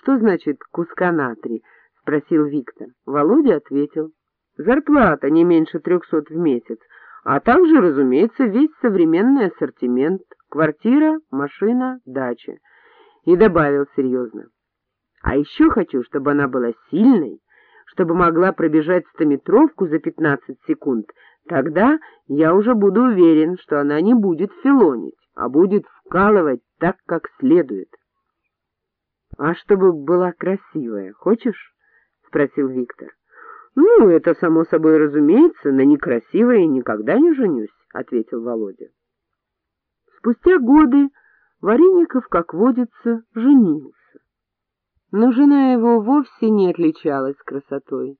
Что значит куска натрий? — спросил Виктор. Володя ответил. — Зарплата не меньше трехсот в месяц, а также, разумеется, весь современный ассортимент — квартира, машина, дача. И добавил серьезно. — А еще хочу, чтобы она была сильной, чтобы могла пробежать стометровку за пятнадцать секунд. Тогда я уже буду уверен, что она не будет филонить, а будет вкалывать так, как следует. — А чтобы была красивая, хочешь? — спросил Виктор. — Ну, это само собой разумеется, на некрасивой никогда не женюсь, — ответил Володя. Спустя годы Вареников, как водится, женился. Но жена его вовсе не отличалась красотой.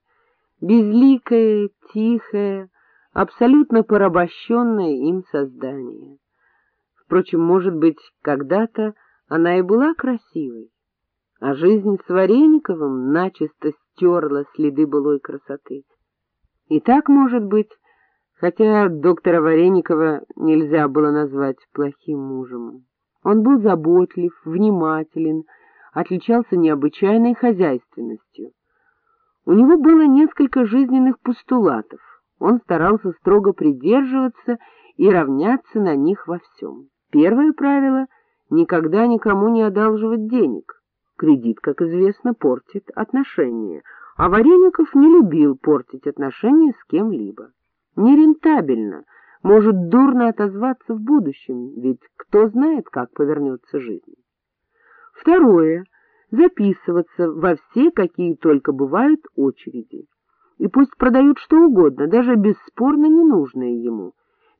Безликое, тихое, абсолютно порабощенное им создание. Впрочем, может быть, когда-то она и была красивой, а жизнь с Варениковым начисто стерла следы былой красоты. И так, может быть, хотя доктора Вареникова нельзя было назвать плохим мужем. Он был заботлив, внимателен, отличался необычайной хозяйственностью. У него было несколько жизненных постулатов, он старался строго придерживаться и равняться на них во всем. Первое правило — никогда никому не одалживать денег. Кредит, как известно, портит отношения, а Вареников не любил портить отношения с кем-либо. Нерентабельно, может дурно отозваться в будущем, ведь кто знает, как повернется жизнь. Второе — записываться во все, какие только бывают, очереди. И пусть продают что угодно, даже бесспорно ненужное ему.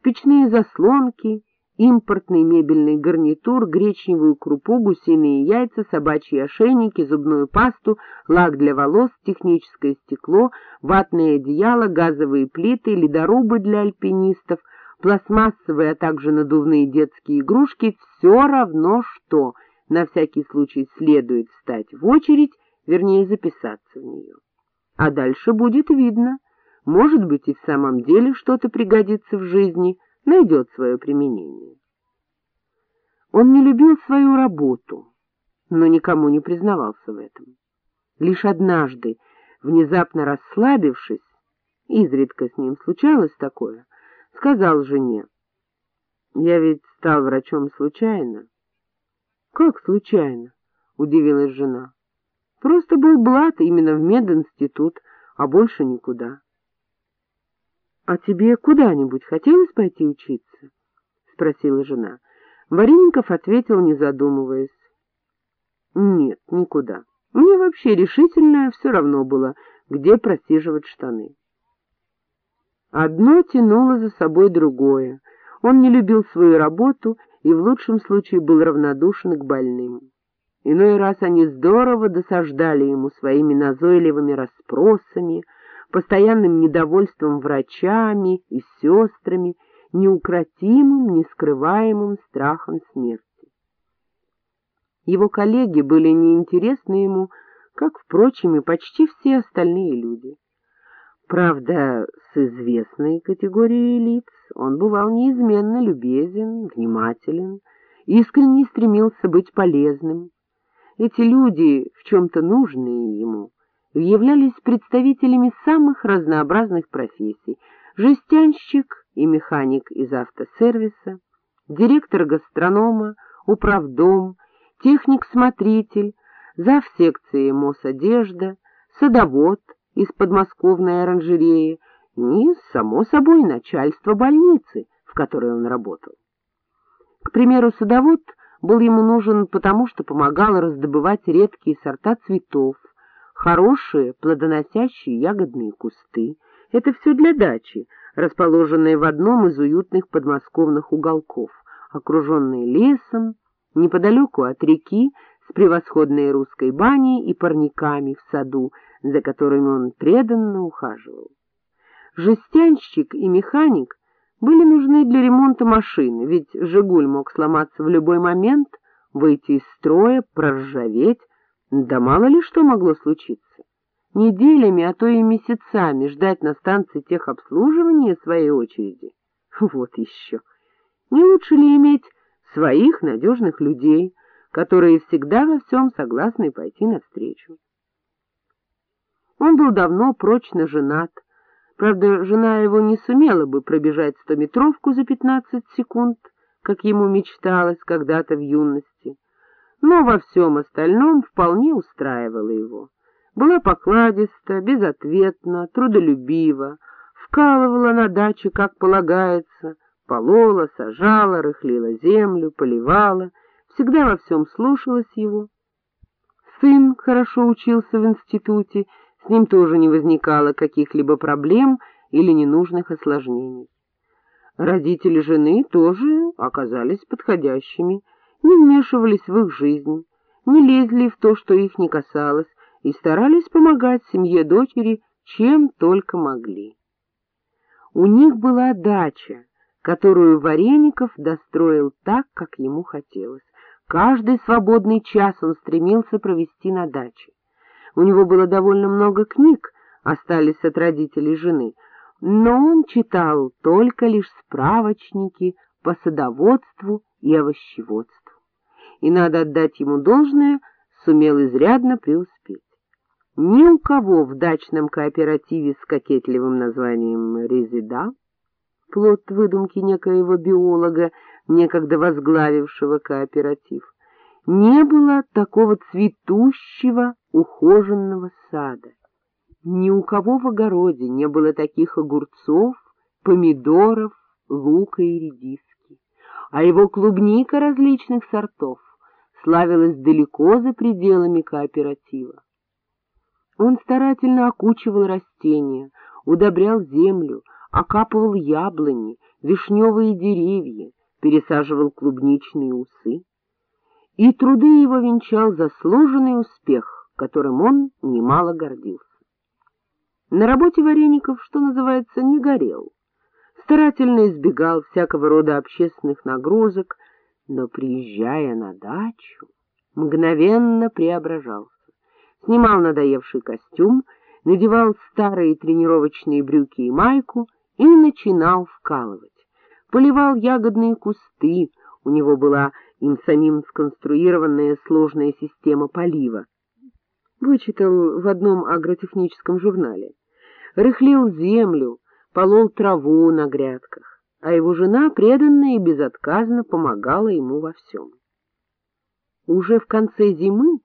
Печные заслонки, импортный мебельный гарнитур, гречневую крупу, гусиные яйца, собачьи ошейники, зубную пасту, лак для волос, техническое стекло, ватные одеяла, газовые плиты, ледорубы для альпинистов, пластмассовые, а также надувные детские игрушки — все равно что, на всякий случай следует встать в очередь, вернее записаться в нее. А дальше будет видно, может быть и в самом деле что-то пригодится в жизни — найдет свое применение. Он не любил свою работу, но никому не признавался в этом. Лишь однажды, внезапно расслабившись, изредка с ним случалось такое, сказал жене, «Я ведь стал врачом случайно». «Как случайно?» — удивилась жена. «Просто был блат именно в мединститут, а больше никуда». — А тебе куда-нибудь хотелось пойти учиться? — спросила жена. Вареников ответил, не задумываясь. — Нет, никуда. Мне вообще решительно все равно было, где просиживать штаны. Одно тянуло за собой другое. Он не любил свою работу и в лучшем случае был равнодушен к больным. Иной раз они здорово досаждали ему своими назойливыми расспросами, постоянным недовольством врачами и сестрами, неукротимым, нескрываемым страхом смерти. Его коллеги были неинтересны ему, как, впрочем, и почти все остальные люди. Правда, с известной категорией лиц он бывал неизменно любезен, внимателен, искренне стремился быть полезным. Эти люди, в чем-то нужные ему, являлись представителями самых разнообразных профессий — жестянщик и механик из автосервиса, директор гастронома, управдом, техник-смотритель, зав. секции Мосодежда, садовод из подмосковной оранжереи и, само собой, начальство больницы, в которой он работал. К примеру, садовод был ему нужен потому, что помогал раздобывать редкие сорта цветов, хорошие плодоносящие ягодные кусты. Это все для дачи, расположенные в одном из уютных подмосковных уголков, окруженные лесом, неподалеку от реки, с превосходной русской баней и парниками в саду, за которыми он преданно ухаживал. Жестянщик и механик были нужны для ремонта машины, ведь «Жигуль» мог сломаться в любой момент, выйти из строя, проржаветь, да мало ли что могло случиться. Неделями, а то и месяцами ждать на станции техобслуживания своей очереди. Вот еще. Не лучше ли иметь своих надежных людей, которые всегда во всем согласны пойти навстречу. Он был давно прочно женат, правда, жена его не сумела бы пробежать стометровку за пятнадцать секунд, как ему мечталось когда-то в юности, но во всем остальном вполне устраивала его. Была покладиста, безответна, трудолюбива, вкалывала на даче, как полагается, полола, сажала, рыхлила землю, поливала, всегда во всем слушалась его. Сын хорошо учился в институте, с ним тоже не возникало каких-либо проблем или ненужных осложнений. Родители жены тоже оказались подходящими, не вмешивались в их жизнь, не лезли в то, что их не касалось, и старались помогать семье дочери, чем только могли. У них была дача, которую Вареников достроил так, как ему хотелось. Каждый свободный час он стремился провести на даче. У него было довольно много книг, остались от родителей жены, но он читал только лишь справочники по садоводству и овощеводству. И надо отдать ему должное, сумел изрядно преуспеть. Ни у кого в дачном кооперативе с кокетливым названием «Резида» плод выдумки некоего биолога, некогда возглавившего кооператив, не было такого цветущего, ухоженного сада. Ни у кого в огороде не было таких огурцов, помидоров, лука и редиски, а его клубника различных сортов славилась далеко за пределами кооператива. Он старательно окучивал растения, удобрял землю, окапывал яблони, вишневые деревья, пересаживал клубничные усы. И труды его венчал заслуженный успех, которым он немало гордился. На работе Вареников, что называется, не горел, старательно избегал всякого рода общественных нагрузок, но, приезжая на дачу, мгновенно преображался. Снимал надоевший костюм, надевал старые тренировочные брюки и майку и начинал вкалывать. Поливал ягодные кусты, у него была им самим сконструированная сложная система полива. Вычитал в одном агротехническом журнале. Рыхлил землю, полол траву на грядках, а его жена преданно и безотказно помогала ему во всем. Уже в конце зимы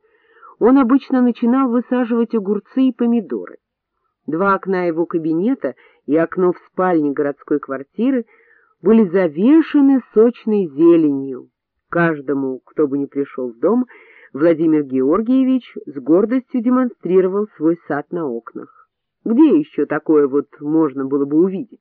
он обычно начинал высаживать огурцы и помидоры. Два окна его кабинета и окно в спальне городской квартиры были завешены сочной зеленью. Каждому, кто бы ни пришел в дом, Владимир Георгиевич с гордостью демонстрировал свой сад на окнах. Где еще такое вот можно было бы увидеть?